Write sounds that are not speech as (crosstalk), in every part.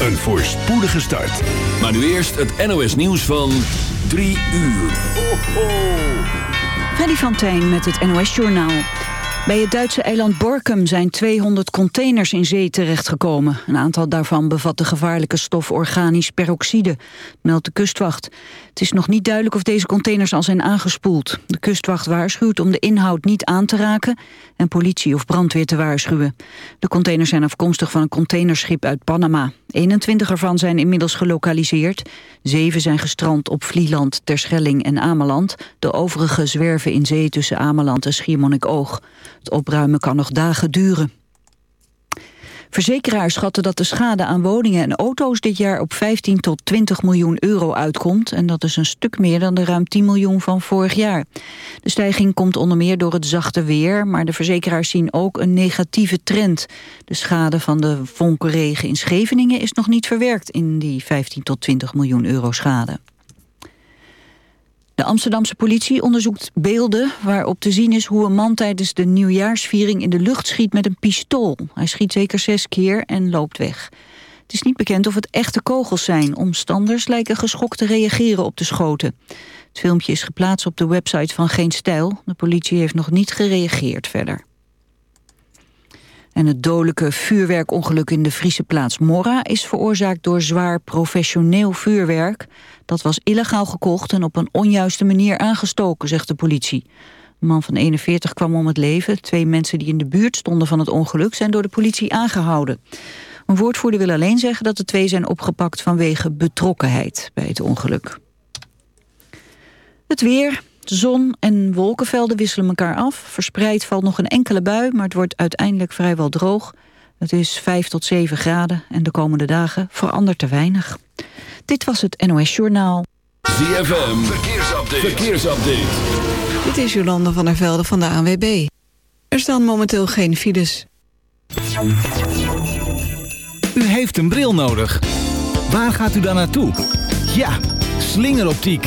een voorspoedige start. Maar nu eerst het NOS nieuws van 3 uur. Ho, ho. Freddy van Tijn met het NOS-journaal. Bij het Duitse eiland Borkum zijn 200 containers in zee terechtgekomen. Een aantal daarvan bevat de gevaarlijke stof organisch peroxide, meldt de kustwacht. Het is nog niet duidelijk of deze containers al zijn aangespoeld. De kustwacht waarschuwt om de inhoud niet aan te raken... en politie of brandweer te waarschuwen. De containers zijn afkomstig van een containerschip uit Panama. 21 ervan zijn inmiddels gelokaliseerd. Zeven zijn gestrand op Vlieland, Terschelling en Ameland. De overige zwerven in zee tussen Ameland en Schiermonnikoog. Het opruimen kan nog dagen duren. Verzekeraars schatten dat de schade aan woningen en auto's dit jaar op 15 tot 20 miljoen euro uitkomt. En dat is een stuk meer dan de ruim 10 miljoen van vorig jaar. De stijging komt onder meer door het zachte weer, maar de verzekeraars zien ook een negatieve trend. De schade van de vonkenregen in Scheveningen is nog niet verwerkt in die 15 tot 20 miljoen euro schade. De Amsterdamse politie onderzoekt beelden waarop te zien is hoe een man tijdens de nieuwjaarsviering in de lucht schiet met een pistool. Hij schiet zeker zes keer en loopt weg. Het is niet bekend of het echte kogels zijn. Omstanders lijken geschokt te reageren op de schoten. Het filmpje is geplaatst op de website van Geen Stijl. De politie heeft nog niet gereageerd verder. En het dodelijke vuurwerkongeluk in de Friese plaats Morra... is veroorzaakt door zwaar professioneel vuurwerk. Dat was illegaal gekocht en op een onjuiste manier aangestoken, zegt de politie. Een man van 41 kwam om het leven. Twee mensen die in de buurt stonden van het ongeluk... zijn door de politie aangehouden. Een woordvoerder wil alleen zeggen dat de twee zijn opgepakt... vanwege betrokkenheid bij het ongeluk. Het weer, de zon en wolkenvelden wisselen elkaar af. Verspreid valt nog een enkele bui, maar het wordt uiteindelijk vrijwel droog. Het is 5 tot 7 graden en de komende dagen verandert er weinig. Dit was het NOS Journaal. ZFM, verkeersupdate. verkeersupdate. Dit is Jolanda van der Velde van de ANWB. Er staan momenteel geen files. U heeft een bril nodig. Waar gaat u dan naartoe? Ja, slingeroptiek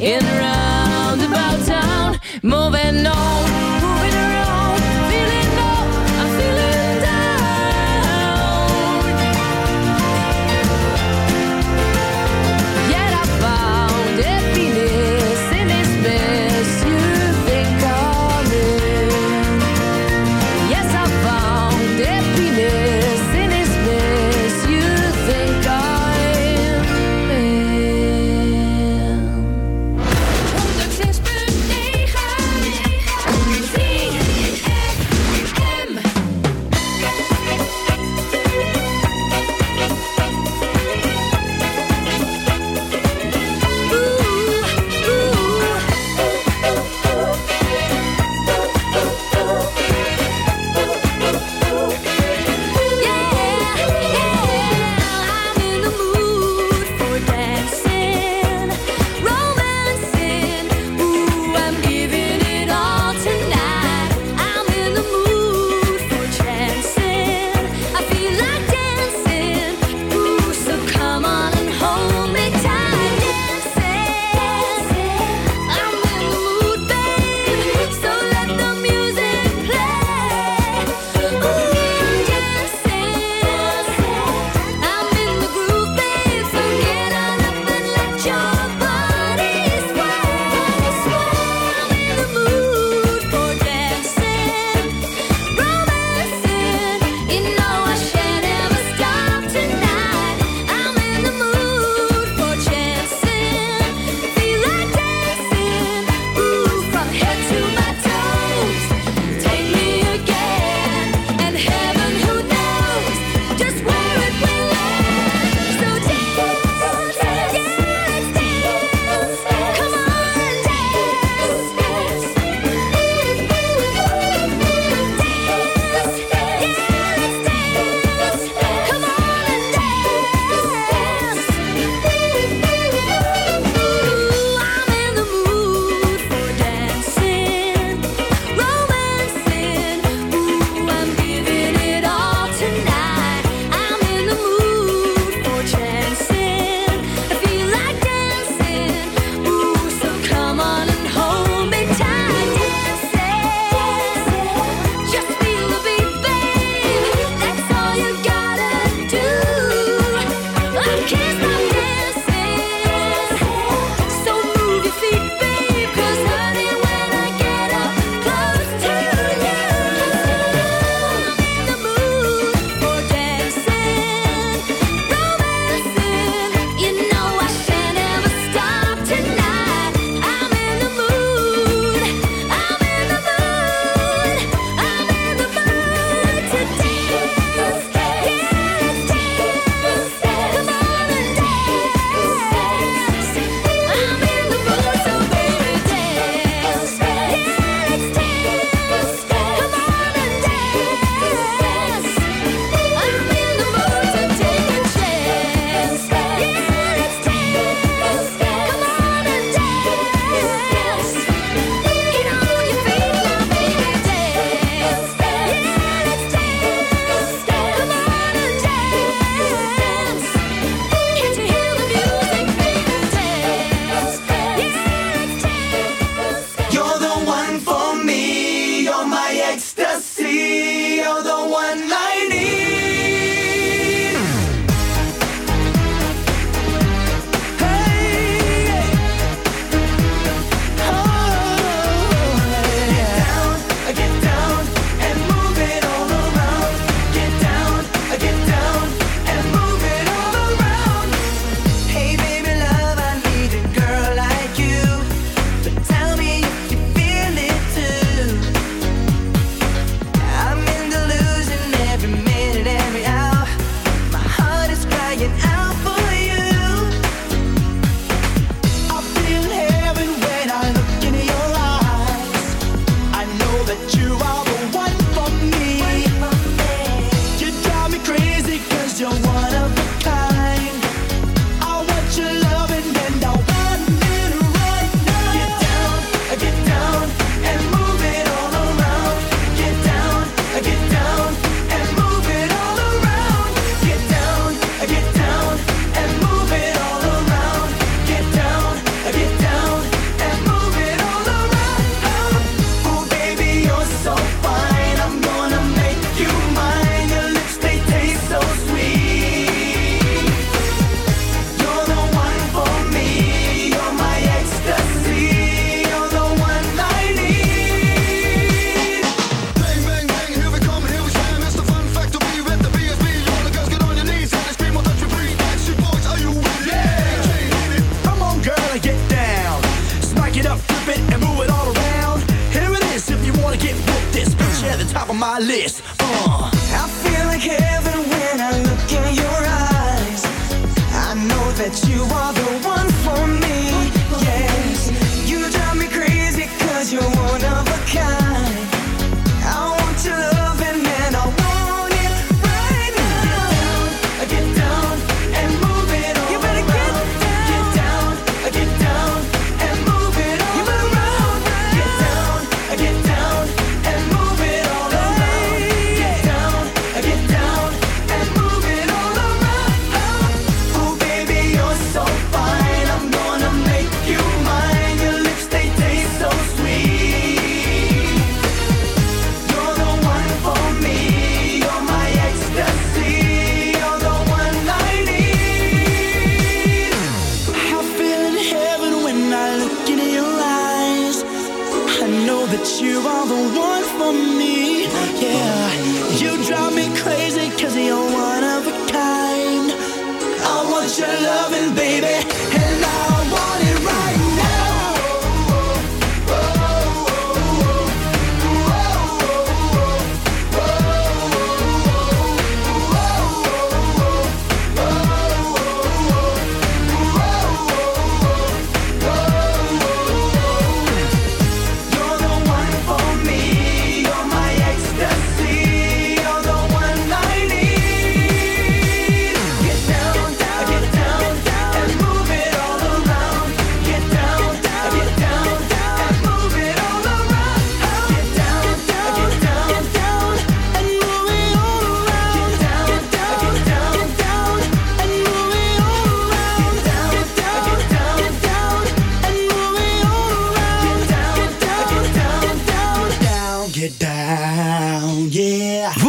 In roundabout town, moving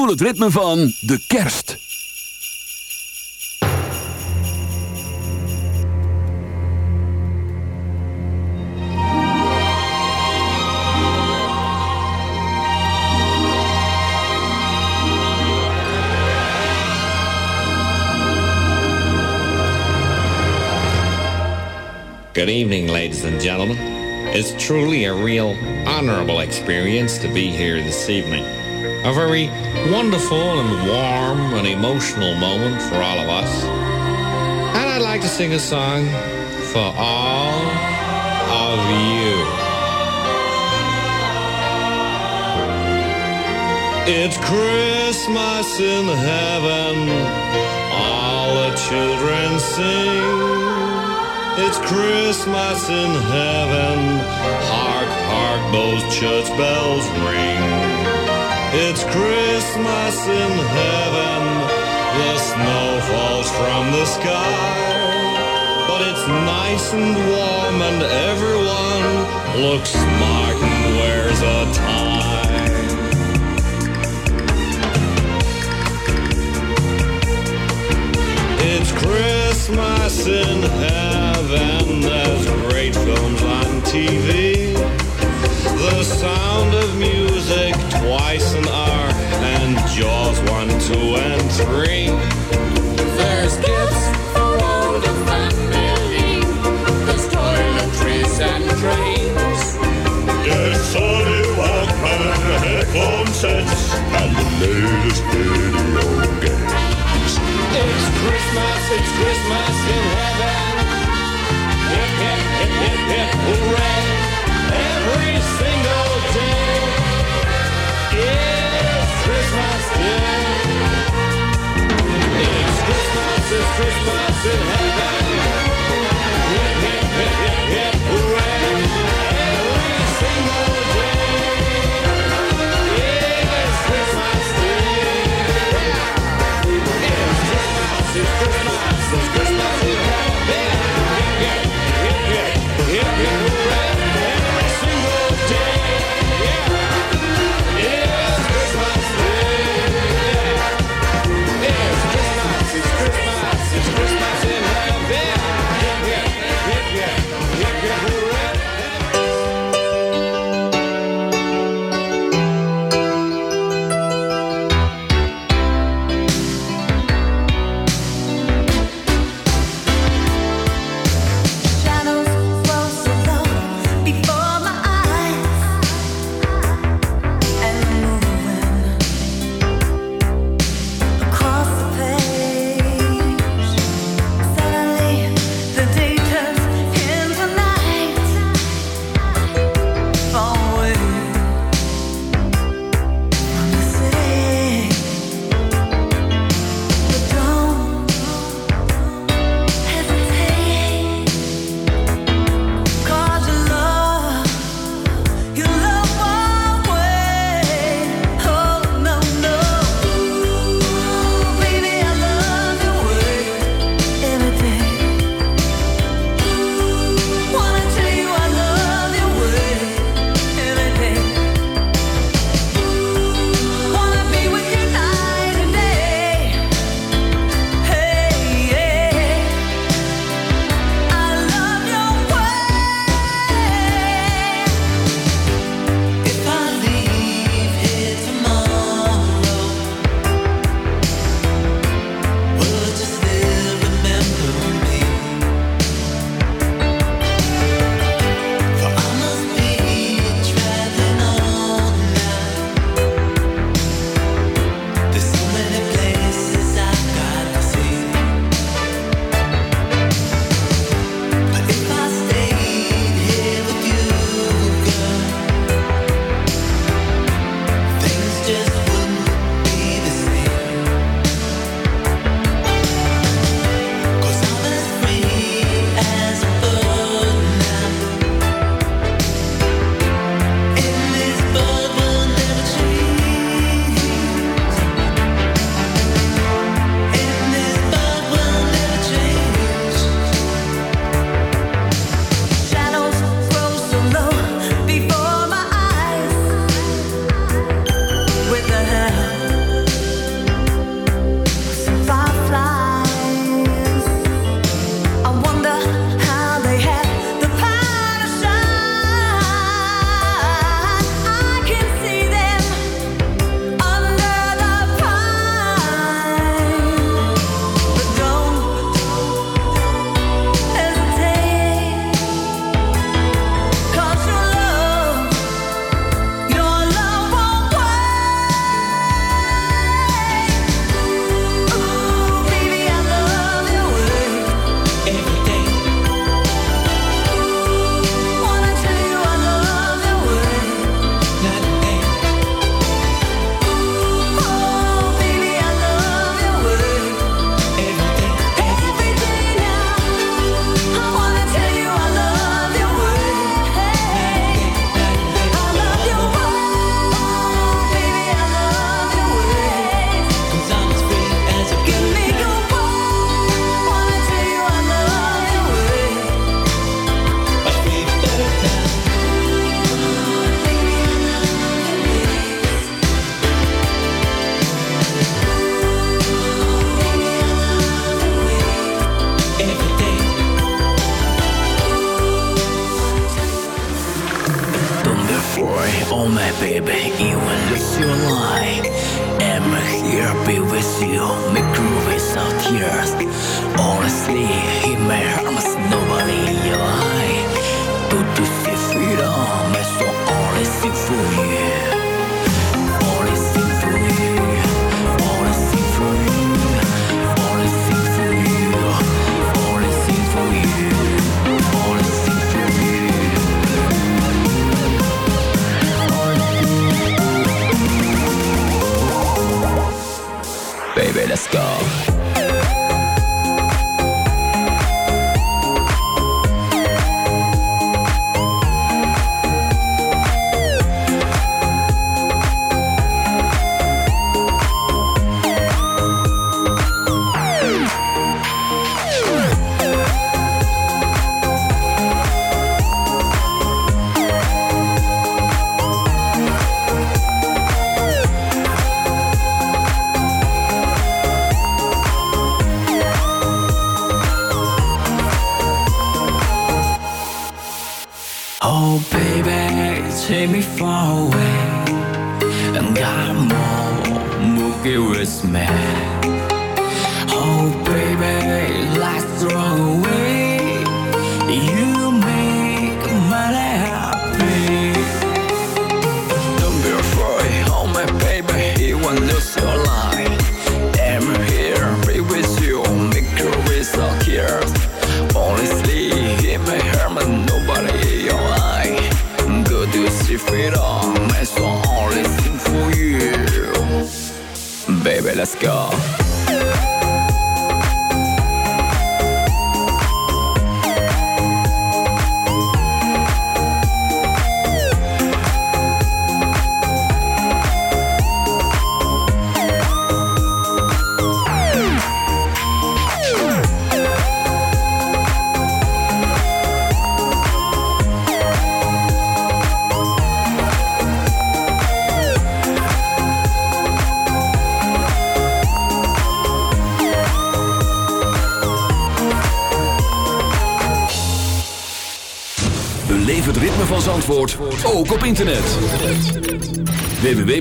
voel het ritme van de kerst. Good evening, ladies and gentlemen. It's truly a real honorable experience to be here this evening. A very wonderful and warm and emotional moment for all of us. And I'd like to sing a song for all of you. It's Christmas in heaven all the children sing. It's Christmas in heaven. Hark, hark, those church bells ring. It's Christmas in heaven. The snow falls from the sky. But it's nice and warm, and everyone looks smart and wears a tie. It's Christmas in heaven. There's great films on TV. The sound of music twice an hour and Jaws one, two, and three. There's gifts for all the family. There's toiletries and trains. There's Sony Walkman headphone sets and the latest news.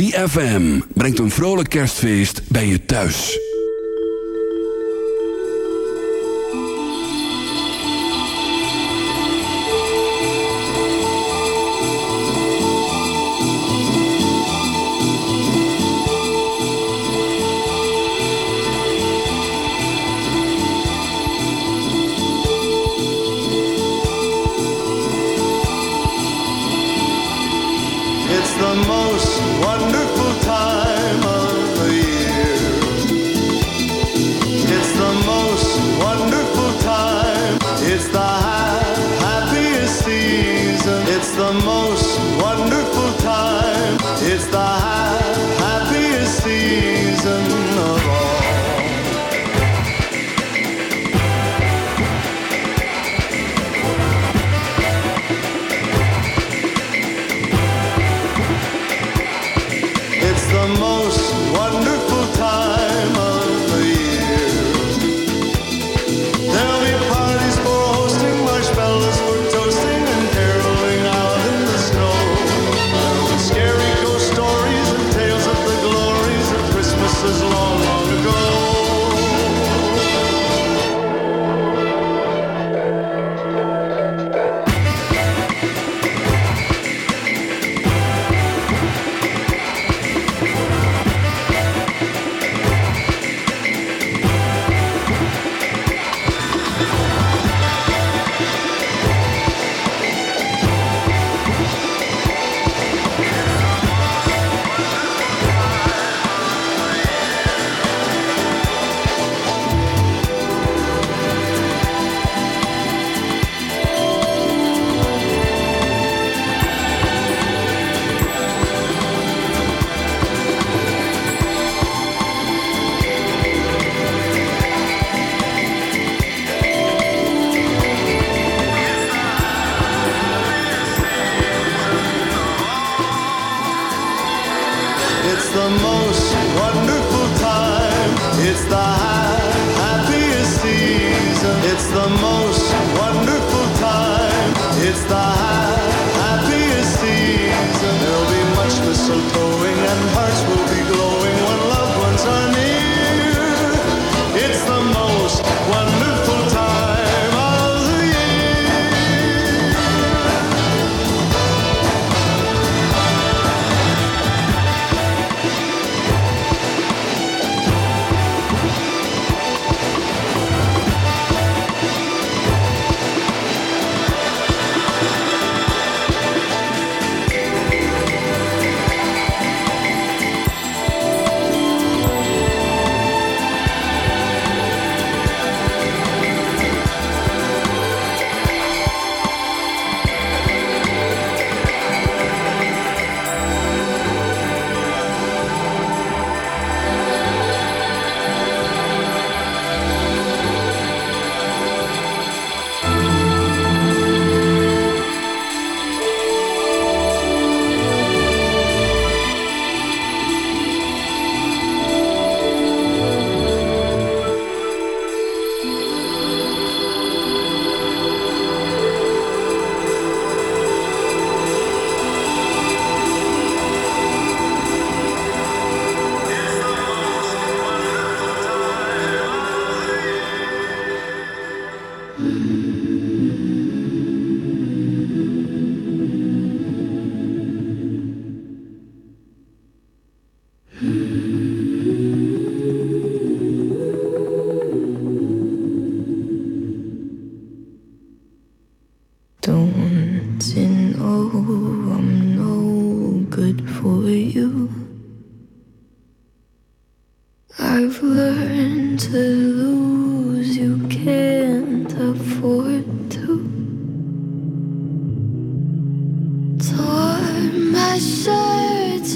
ZFM brengt een vrolijk kerstfeest bij je thuis.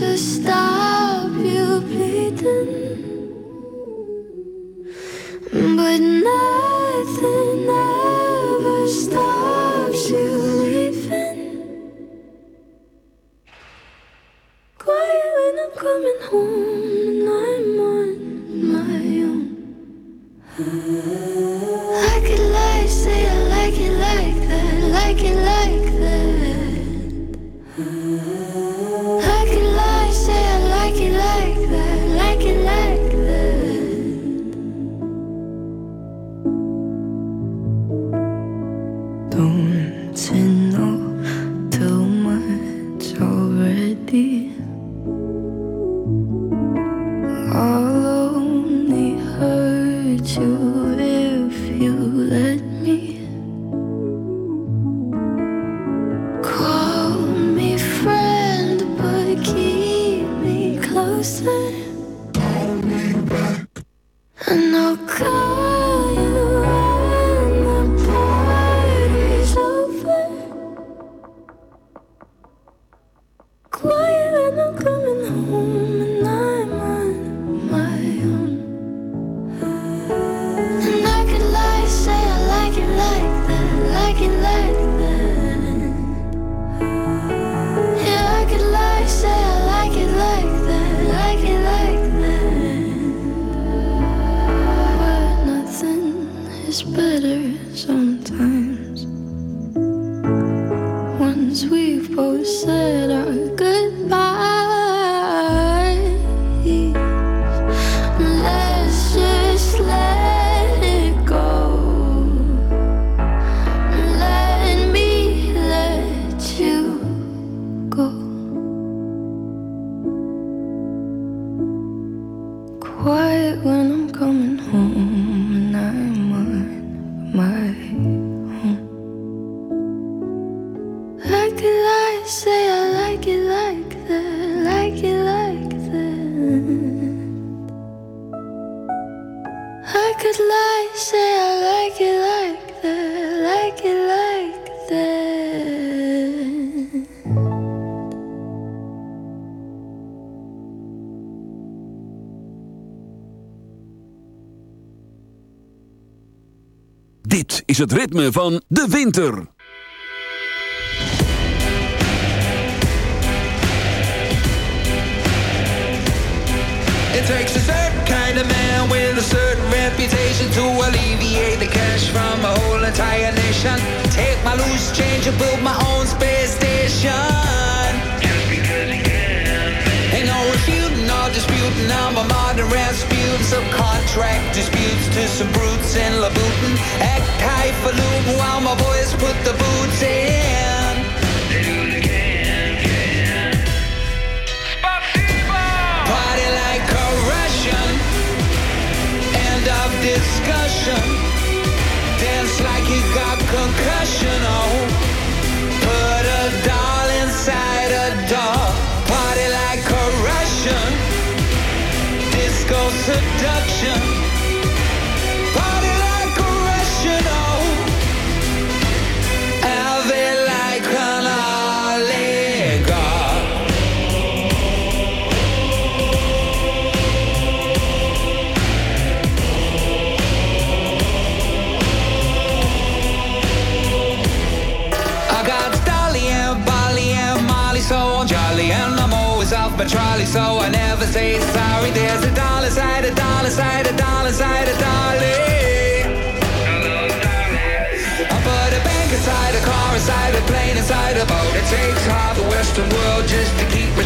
to stop. is het ritme van de winter. It takes a certain kind of man with a certain reputation to alleviate the cash from a whole entire nation. Take my loose change and build my own space station. disputing, I'm a modern Rasputin Subcontract disputes to some brutes in Louboutin. Act high while my boys put the boots in. They do it again! Party like a Russian. End of discussion. Dance like you got concussion, oh. Put a doll inside a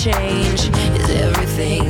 change is everything.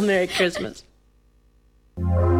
Merry Christmas. (laughs)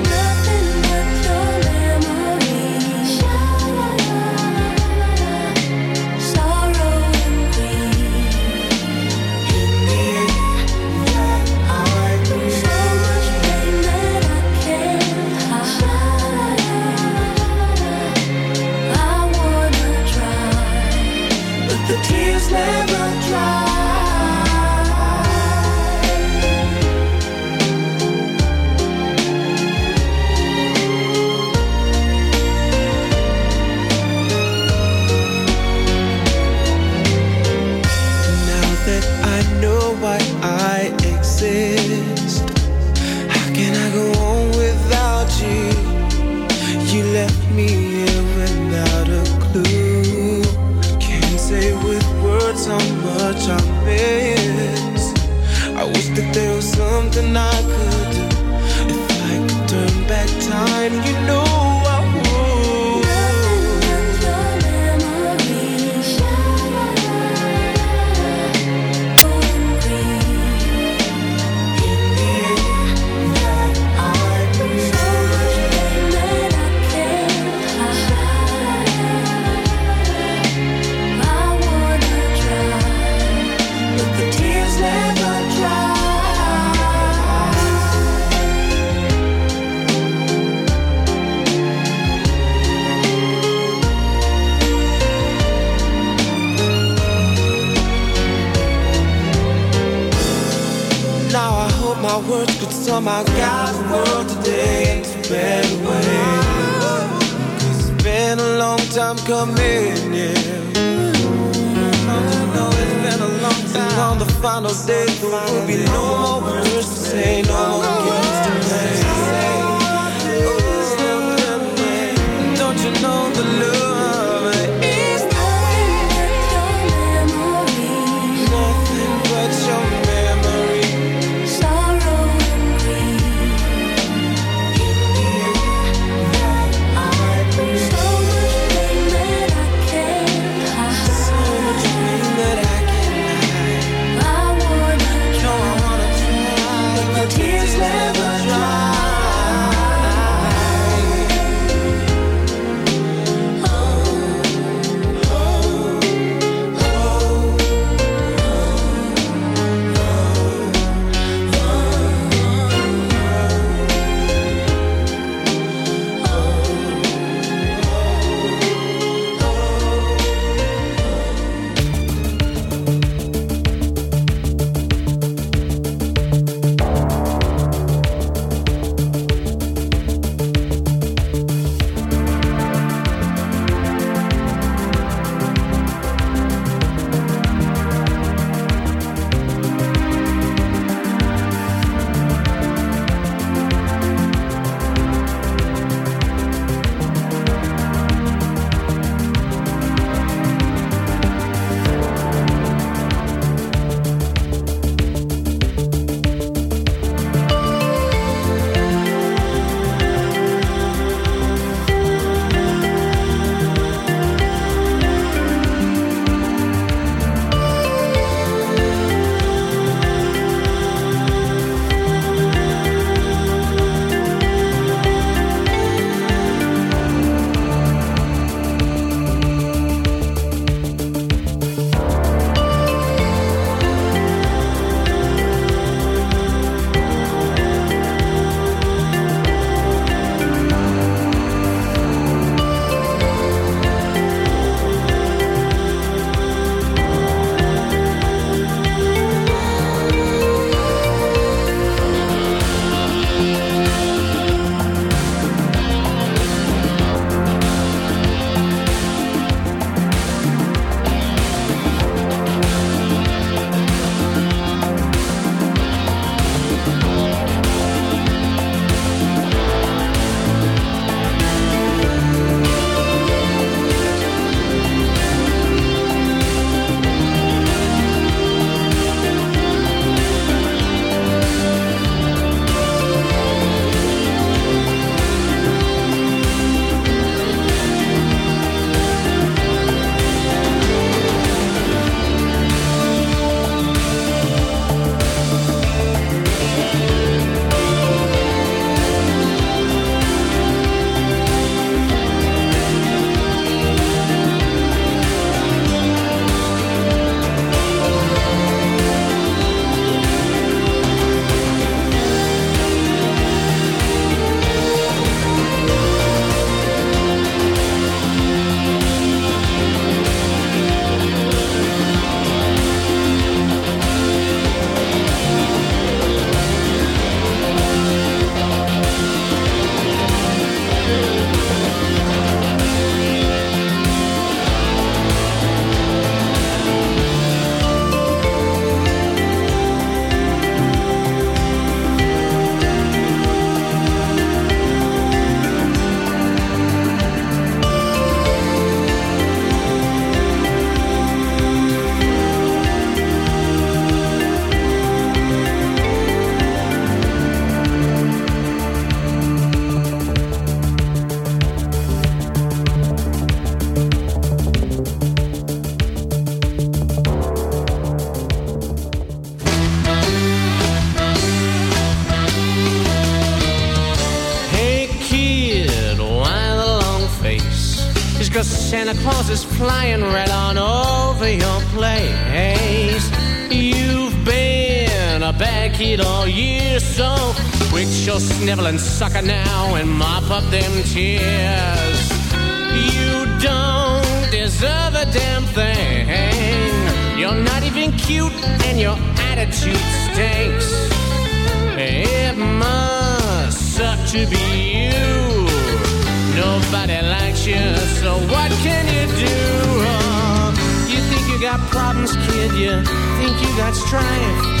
Something I could do. If I could turn back time, you know somehow guide the world today a better way. It's been a long time coming, yeah. No, it's been a long time. On the final day, there will be no more words to say, no more games to play. Don't you know the love sniveling sucker now and mop up them tears. You don't deserve a damn thing. You're not even cute and your attitude stinks. It must suck to be you. Nobody likes you, so what can you do? Oh, you think you got problems, kid? You think you got strife?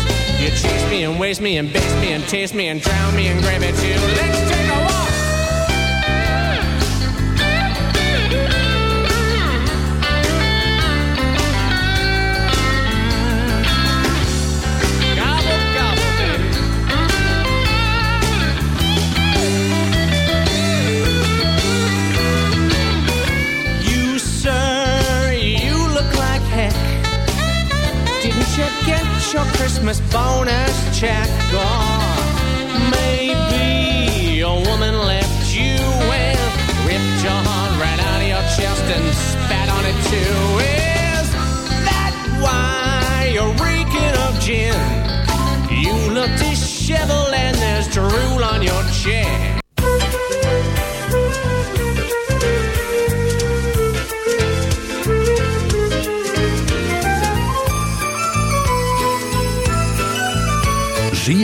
You chase me and waste me and baste me and taste me and drown me in gravy too. Let's take Christmas bonus check? Or maybe a woman left you and ripped your heart right out of your chest and spat on it too. Is that why you're reeking of gin? You look disheveled and there's drool on your chin.